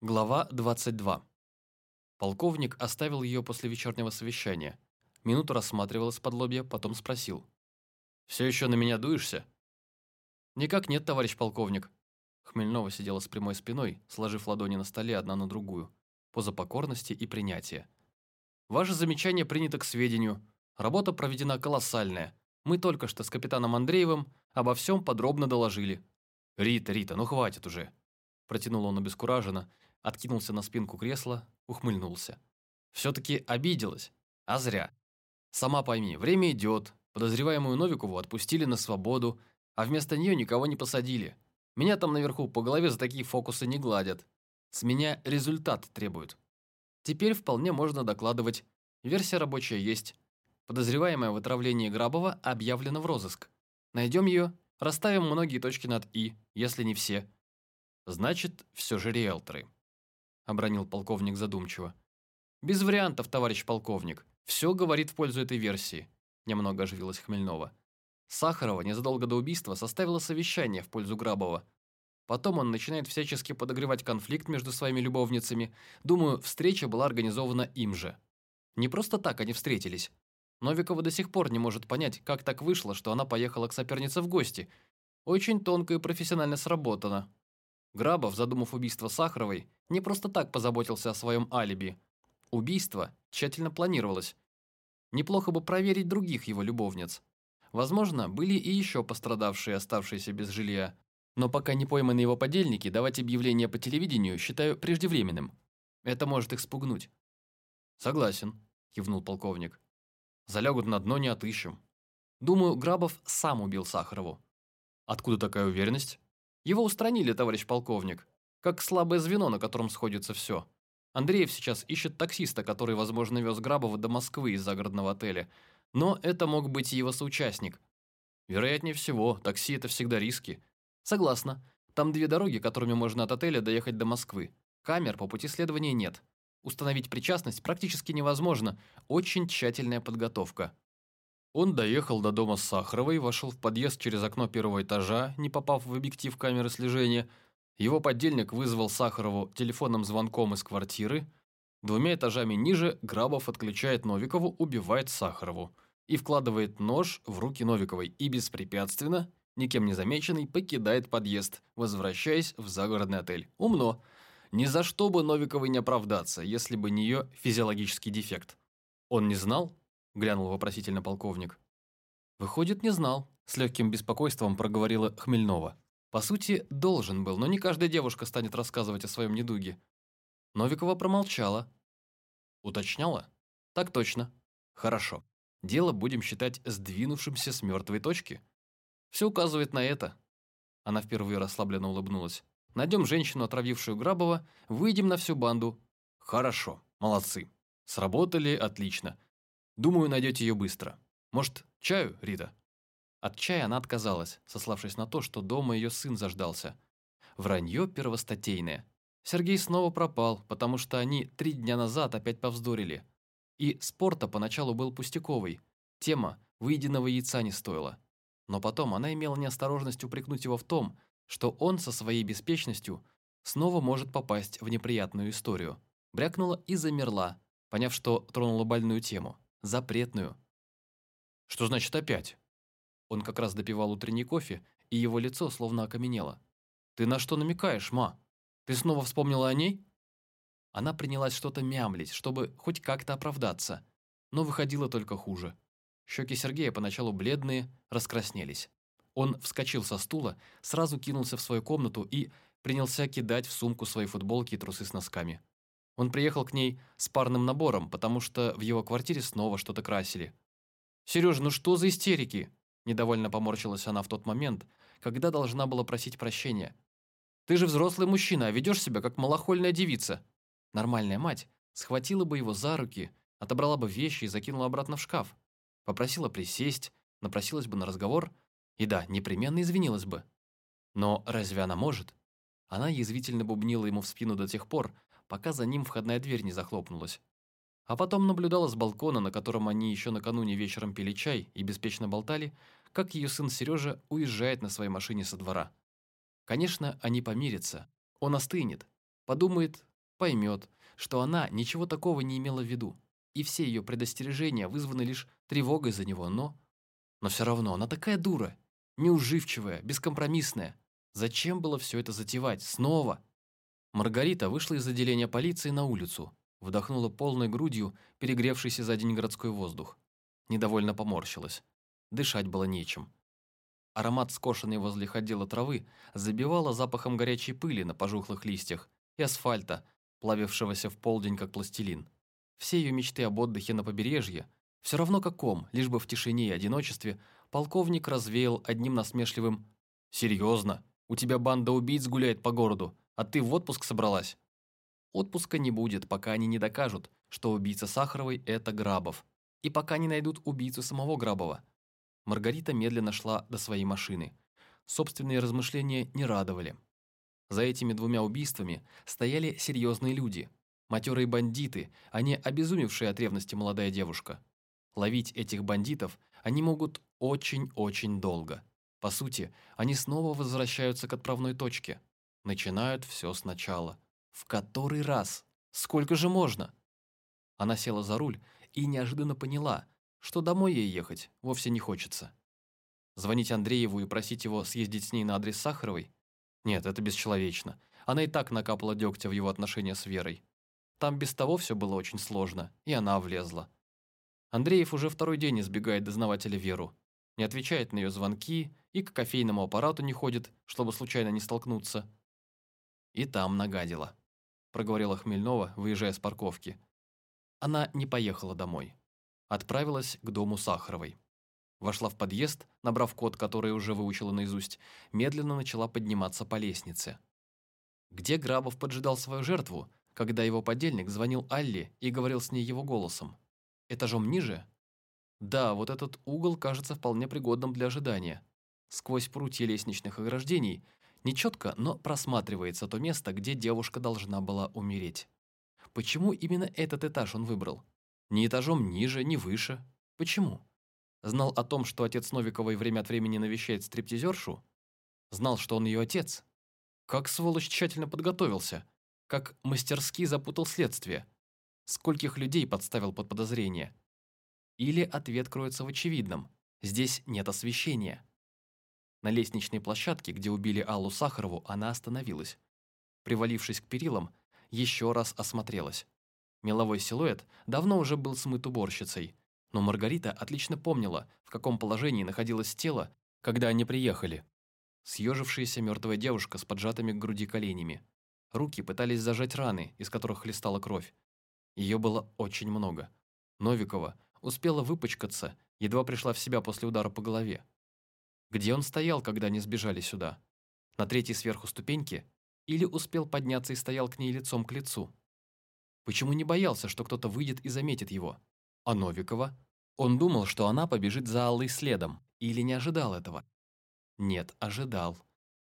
Глава 22. Полковник оставил ее после вечернего совещания. Минуту рассматривал из-под лобья, потом спросил. «Все еще на меня дуешься?» «Никак нет, товарищ полковник». Хмельнова сидела с прямой спиной, сложив ладони на столе одна на другую. Поза покорности и принятия. «Ваше замечание принято к сведению. Работа проведена колоссальная. Мы только что с капитаном Андреевым обо всем подробно доложили». «Рита, Рита, ну хватит уже!» Протянул он обескураженно, откинулся на спинку кресла, ухмыльнулся. Все-таки обиделась, а зря. Сама пойми, время идет, подозреваемую Новикову отпустили на свободу, а вместо нее никого не посадили. Меня там наверху по голове за такие фокусы не гладят. С меня результат требуют. Теперь вполне можно докладывать. Версия рабочая есть. Подозреваемая в отравлении Грабова объявлена в розыск. Найдем ее, расставим многие точки над «и», если не все. Значит, все же риэлторы обронил полковник задумчиво. «Без вариантов, товарищ полковник. Все говорит в пользу этой версии», – немного оживилась Хмельнова. Сахарова незадолго до убийства составила совещание в пользу Грабова. Потом он начинает всячески подогревать конфликт между своими любовницами. Думаю, встреча была организована им же. Не просто так они встретились. Новикова до сих пор не может понять, как так вышло, что она поехала к сопернице в гости. Очень тонко и профессионально сработано. Грабов, задумав убийство Сахаровой, не просто так позаботился о своем алиби. Убийство тщательно планировалось. Неплохо бы проверить других его любовниц. Возможно, были и еще пострадавшие, оставшиеся без жилья. Но пока не пойманы его подельники, давать объявление по телевидению считаю преждевременным. Это может их спугнуть. «Согласен», – кивнул полковник. «Залягут на дно, не отыщем. Думаю, Грабов сам убил Сахарову». «Откуда такая уверенность?» Его устранили, товарищ полковник. Как слабое звено, на котором сходится все. Андреев сейчас ищет таксиста, который, возможно, вез Грабова до Москвы из загородного отеля. Но это мог быть его соучастник. Вероятнее всего, такси – это всегда риски. Согласна. Там две дороги, которыми можно от отеля доехать до Москвы. Камер по пути следования нет. Установить причастность практически невозможно. Очень тщательная подготовка. Он доехал до дома Сахаровой, вошел в подъезд через окно первого этажа, не попав в объектив камеры слежения. Его подельник вызвал Сахарову телефонным звонком из квартиры. Двумя этажами ниже Грабов отключает Новикову, убивает Сахарову и вкладывает нож в руки Новиковой и беспрепятственно, никем не замеченный, покидает подъезд, возвращаясь в загородный отель. Умно. Ни за что бы Новиковой не оправдаться, если бы не ее физиологический дефект. Он не знал, глянул вопросительно полковник. Выходит, не знал, с легким беспокойством проговорила Хмельнова. По сути, должен был, но не каждая девушка станет рассказывать о своем недуге. Новикова промолчала. Уточняла? Так точно. Хорошо. Дело будем считать сдвинувшимся с мертвой точки. Все указывает на это. Она впервые расслабленно улыбнулась. Найдем женщину, отравившую Грабова, выйдем на всю банду. Хорошо, молодцы. Сработали отлично. Думаю, найдете ее быстро. Может, чаю, Рита?» От чая она отказалась, сославшись на то, что дома ее сын заждался. Вранье первостатейное. Сергей снова пропал, потому что они три дня назад опять повздорили. И спорта поначалу был пустяковый. Тема выеденного яйца не стоила. Но потом она имела неосторожность упрекнуть его в том, что он со своей беспечностью снова может попасть в неприятную историю. Брякнула и замерла, поняв, что тронула больную тему запретную. Что значит опять? Он как раз допивал утренний кофе, и его лицо словно окаменело. Ты на что намекаешь, ма? Ты снова вспомнила о ней? Она принялась что-то мямлить, чтобы хоть как-то оправдаться, но выходило только хуже. Щеки Сергея поначалу бледные, раскраснелись. Он вскочил со стула, сразу кинулся в свою комнату и принялся кидать в сумку свои футболки и трусы с носками. Он приехал к ней с парным набором, потому что в его квартире снова что-то красили. «Сережа, ну что за истерики?» Недовольно поморщилась она в тот момент, когда должна была просить прощения. «Ты же взрослый мужчина, а ведешь себя как малохольная девица». Нормальная мать схватила бы его за руки, отобрала бы вещи и закинула обратно в шкаф. Попросила присесть, напросилась бы на разговор и да, непременно извинилась бы. Но разве она может? Она язвительно бубнила ему в спину до тех пор, пока за ним входная дверь не захлопнулась. А потом наблюдала с балкона, на котором они еще накануне вечером пили чай и беспечно болтали, как ее сын Сережа уезжает на своей машине со двора. Конечно, они помирятся. Он остынет, подумает, поймет, что она ничего такого не имела в виду, и все ее предостережения вызваны лишь тревогой за него, но... Но все равно она такая дура, неуживчивая, бескомпромиссная. Зачем было все это затевать? Снова? Маргарита вышла из отделения полиции на улицу, вдохнула полной грудью перегревшийся за день городской воздух. Недовольно поморщилась. Дышать было нечем. Аромат скошенной возле ходила травы забивала запахом горячей пыли на пожухлых листьях и асфальта, плавившегося в полдень как пластилин. Все ее мечты об отдыхе на побережье, все равно каком, лишь бы в тишине и одиночестве, полковник развеял одним насмешливым «Серьезно? У тебя банда убийц гуляет по городу, а ты в отпуск собралась?» Отпуска не будет, пока они не докажут, что убийца Сахаровой – это Грабов, и пока не найдут убийцу самого Грабова. Маргарита медленно шла до своей машины. Собственные размышления не радовали. За этими двумя убийствами стояли серьезные люди, матерые бандиты, а не обезумевшая от ревности молодая девушка. Ловить этих бандитов они могут очень-очень долго. По сути, они снова возвращаются к отправной точке. Начинают все сначала. В который раз? Сколько же можно? Она села за руль и неожиданно поняла, что домой ей ехать вовсе не хочется. Звонить Андрееву и просить его съездить с ней на адрес Сахаровой? Нет, это бесчеловечно. Она и так накапала дегтя в его отношения с Верой. Там без того все было очень сложно, и она влезла. Андреев уже второй день избегает дознавателя Веру. Не отвечает на ее звонки и к кофейному аппарату не ходит, чтобы случайно не столкнуться. И там нагадила, проговорила Хмельнова, выезжая с парковки. Она не поехала домой. Отправилась к дому Сахаровой. Вошла в подъезд, набрав код, который уже выучила наизусть, медленно начала подниматься по лестнице. Где Грабов поджидал свою жертву, когда его подельник звонил Алле и говорил с ней его голосом? Этажом ниже? Да, вот этот угол кажется вполне пригодным для ожидания. Сквозь прутья лестничных ограждений нечетко, но просматривается то место, где девушка должна была умереть. Почему именно этот этаж он выбрал? Ни этажом ниже, ни выше. Почему? Знал о том, что отец Новиковой время от времени навещает стриптизершу? Знал, что он ее отец? Как сволочь тщательно подготовился? Как мастерски запутал следствие? Скольких людей подставил под подозрение? Или ответ кроется в очевидном. Здесь нет освещения. На лестничной площадке, где убили Аллу Сахарову, она остановилась. Привалившись к перилам, еще раз осмотрелась. Меловой силуэт давно уже был смыт уборщицей, но Маргарита отлично помнила, в каком положении находилось тело, когда они приехали. Съежившаяся мертвая девушка с поджатыми к груди коленями. Руки пытались зажать раны, из которых хлестала кровь. Ее было очень много. Новикова успела выпачкаться, едва пришла в себя после удара по голове. Где он стоял, когда они сбежали сюда? На третьей сверху ступеньке? Или успел подняться и стоял к ней лицом к лицу? Почему не боялся, что кто-то выйдет и заметит его? А Новикова? Он думал, что она побежит за Аллой следом, или не ожидал этого? Нет, ожидал.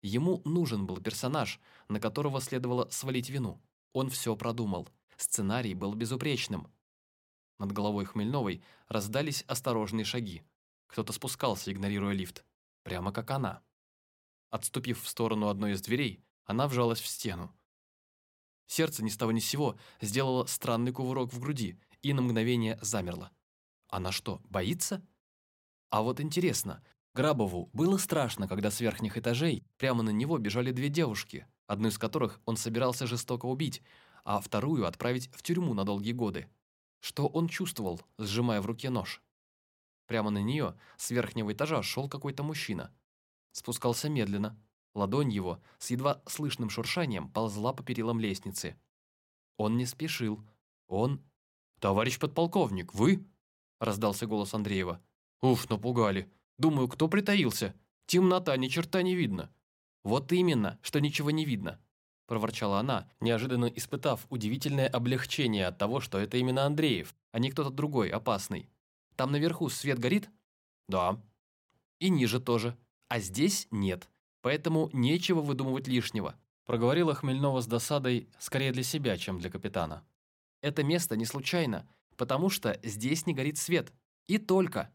Ему нужен был персонаж, на которого следовало свалить вину. Он все продумал. Сценарий был безупречным. Над головой Хмельновой раздались осторожные шаги. Кто-то спускался, игнорируя лифт. Прямо как она. Отступив в сторону одной из дверей, она вжалась в стену. Сердце ни с того ни с сего сделало странный кувырок в груди и на мгновение замерло. Она что, боится? А вот интересно, Грабову было страшно, когда с верхних этажей прямо на него бежали две девушки, одну из которых он собирался жестоко убить, а вторую отправить в тюрьму на долгие годы. Что он чувствовал, сжимая в руке нож? Прямо на нее с верхнего этажа шел какой-то мужчина. Спускался медленно, Ладонь его с едва слышным шуршанием ползла по перилам лестницы. Он не спешил. Он... «Товарищ подполковник, вы?» Раздался голос Андреева. «Уф, напугали. Думаю, кто притаился? Темнота, ни черта не видно». «Вот именно, что ничего не видно», проворчала она, неожиданно испытав удивительное облегчение от того, что это именно Андреев, а не кто-то другой, опасный. «Там наверху свет горит?» «Да». «И ниже тоже. А здесь нет. Поэтому нечего выдумывать лишнего», проговорила Хмельнова с досадой скорее для себя, чем для капитана. «Это место не случайно, потому что здесь не горит свет. И только.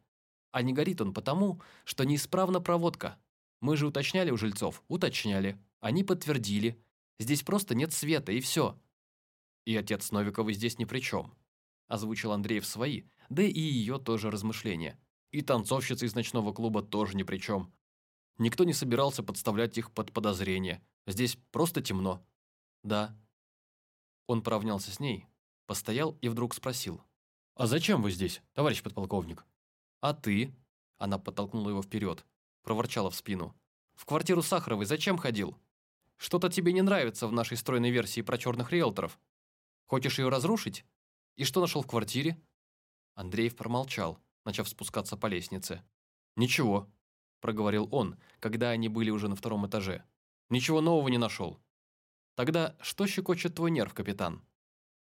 А не горит он потому, что неисправна проводка. Мы же уточняли у жильцов, уточняли. Они подтвердили. Здесь просто нет света, и все. И отец Новиковой здесь ни при чем. Озвучил Андреев свои, да и ее тоже размышления. И танцовщица из ночного клуба тоже ни при чем. Никто не собирался подставлять их под подозрение. Здесь просто темно. Да. Он поравнялся с ней, постоял и вдруг спросил. «А зачем вы здесь, товарищ подполковник?» «А ты?» Она подтолкнула его вперед, проворчала в спину. «В квартиру Сахаровой зачем ходил? Что-то тебе не нравится в нашей стройной версии про черных риэлторов. Хочешь ее разрушить? И что нашел в квартире?» Андреев промолчал, начав спускаться по лестнице. «Ничего», – проговорил он, когда они были уже на втором этаже. «Ничего нового не нашел». «Тогда что щекочет твой нерв, капитан?»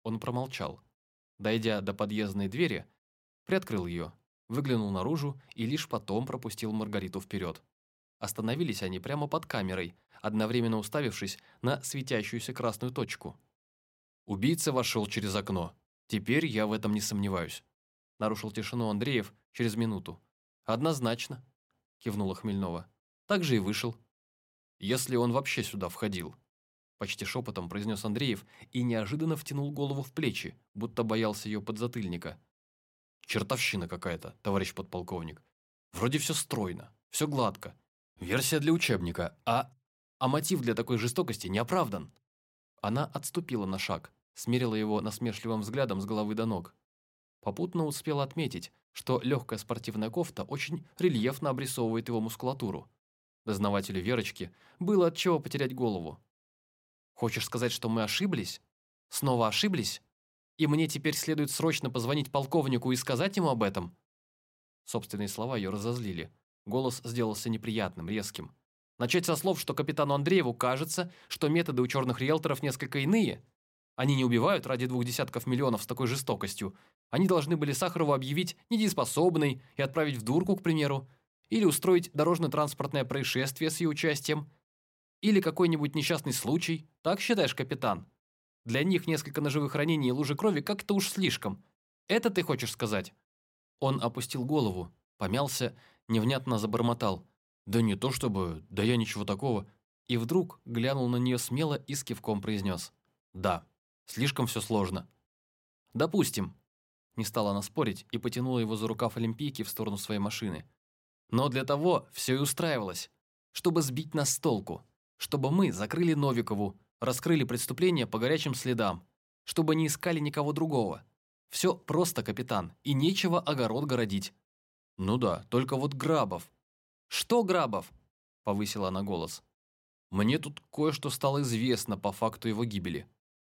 Он промолчал. Дойдя до подъездной двери, приоткрыл ее, выглянул наружу и лишь потом пропустил Маргариту вперед. Остановились они прямо под камерой, одновременно уставившись на светящуюся красную точку. «Убийца вошел через окно. Теперь я в этом не сомневаюсь», – нарушил тишину Андреев через минуту. «Однозначно», – кивнула Хмельнова. «Так же и вышел». «Если он вообще сюда входил», – почти шепотом произнес Андреев и неожиданно втянул голову в плечи, будто боялся ее подзатыльника. Чертовщина какая-то, товарищ подполковник. Вроде все стройно, все гладко. Версия для учебника, а... А мотив для такой жестокости не оправдан. Она отступила на шаг, смерила его насмешливым взглядом с головы до ног. Попутно успела отметить, что легкая спортивная кофта очень рельефно обрисовывает его мускулатуру. Дознавателю Верочки было от чего потерять голову. «Хочешь сказать, что мы ошиблись? Снова ошиблись?» И мне теперь следует срочно позвонить полковнику и сказать ему об этом?» Собственные слова ее разозлили. Голос сделался неприятным, резким. Начать со слов, что капитану Андрееву кажется, что методы у черных риэлторов несколько иные. Они не убивают ради двух десятков миллионов с такой жестокостью. Они должны были Сахарову объявить недееспособной и отправить в дурку, к примеру. Или устроить дорожно-транспортное происшествие с ее участием. Или какой-нибудь несчастный случай. Так считаешь, капитан? Для них несколько ножевых ранений и лужи крови как-то уж слишком. Это ты хочешь сказать?» Он опустил голову, помялся, невнятно забормотал. «Да не то чтобы, да я ничего такого». И вдруг глянул на нее смело и с кивком произнес. «Да, слишком все сложно». «Допустим». Не стала она спорить и потянула его за рукав Олимпийки в сторону своей машины. «Но для того все и устраивалось. Чтобы сбить нас с толку. Чтобы мы закрыли Новикову, раскрыли преступление по горячим следам, чтобы не искали никого другого. Все просто, капитан, и нечего огород городить. Ну да, только вот Грабов. Что Грабов? Повысила она голос. Мне тут кое-что стало известно по факту его гибели.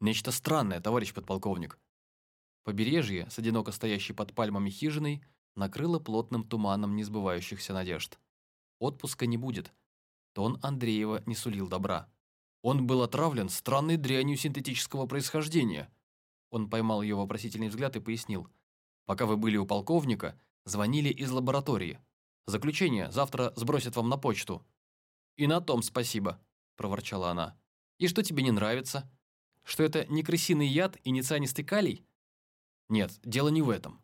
Нечто странное, товарищ подполковник. Побережье, с одиноко стоящей под пальмами хижиной, накрыло плотным туманом несбывающихся надежд. Отпуска не будет. Тон Андреева не сулил добра. Он был отравлен странной дрянью синтетического происхождения. Он поймал ее вопросительный взгляд и пояснил. Пока вы были у полковника, звонили из лаборатории. Заключение завтра сбросят вам на почту. И на том спасибо, проворчала она. И что тебе не нравится? Что это не крысиный яд и не цианистый калий? Нет, дело не в этом.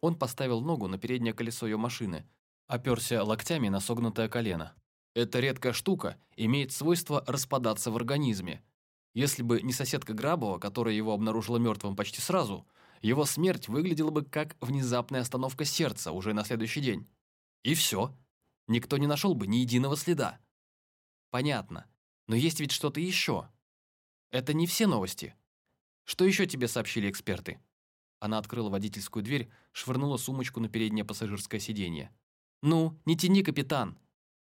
Он поставил ногу на переднее колесо ее машины, оперся локтями на согнутое колено. Эта редкая штука имеет свойство распадаться в организме. Если бы не соседка Грабова, которая его обнаружила мертвым почти сразу, его смерть выглядела бы как внезапная остановка сердца уже на следующий день. И все. Никто не нашел бы ни единого следа. Понятно. Но есть ведь что-то еще. Это не все новости. Что еще тебе сообщили эксперты? Она открыла водительскую дверь, швырнула сумочку на переднее пассажирское сиденье. «Ну, не тяни, капитан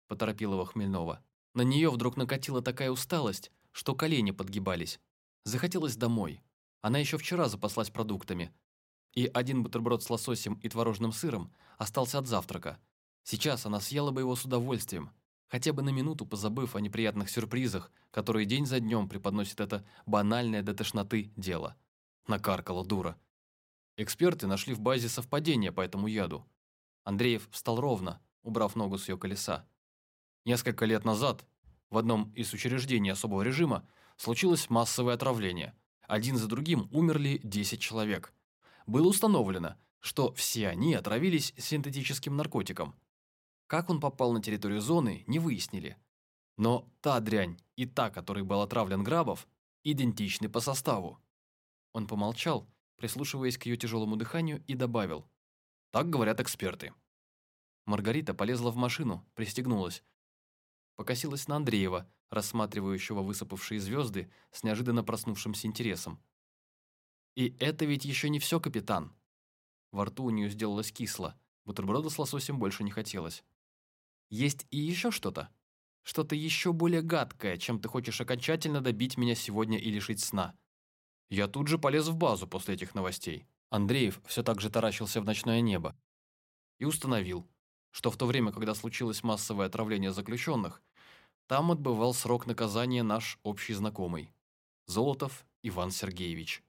поторопила его Хмельнова. На нее вдруг накатила такая усталость, что колени подгибались. Захотелось домой. Она еще вчера запаслась продуктами. И один бутерброд с лососем и творожным сыром остался от завтрака. Сейчас она съела бы его с удовольствием, хотя бы на минуту позабыв о неприятных сюрпризах, которые день за днем преподносит это банальное до тошноты дело. Накаркала дура. Эксперты нашли в базе совпадение по этому яду. Андреев встал ровно, убрав ногу с ее колеса. Несколько лет назад в одном из учреждений особого режима случилось массовое отравление. Один за другим умерли 10 человек. Было установлено, что все они отравились синтетическим наркотиком. Как он попал на территорию зоны, не выяснили. Но та дрянь и та, которой был отравлен Грабов, идентичны по составу. Он помолчал, прислушиваясь к ее тяжелому дыханию, и добавил. «Так говорят эксперты». Маргарита полезла в машину, пристегнулась. Покосилась на Андреева, рассматривающего высыпавшие звезды с неожиданно проснувшимся интересом. «И это ведь еще не все, капитан!» Во рту у нее сделалось кисло, бутерброда с лососем больше не хотелось. «Есть и еще что-то? Что-то еще более гадкое, чем ты хочешь окончательно добить меня сегодня и лишить сна?» Я тут же полез в базу после этих новостей. Андреев все так же таращился в ночное небо. И установил, что в то время, когда случилось массовое отравление заключенных, там отбывал срок наказания наш общий знакомый – Золотов Иван Сергеевич.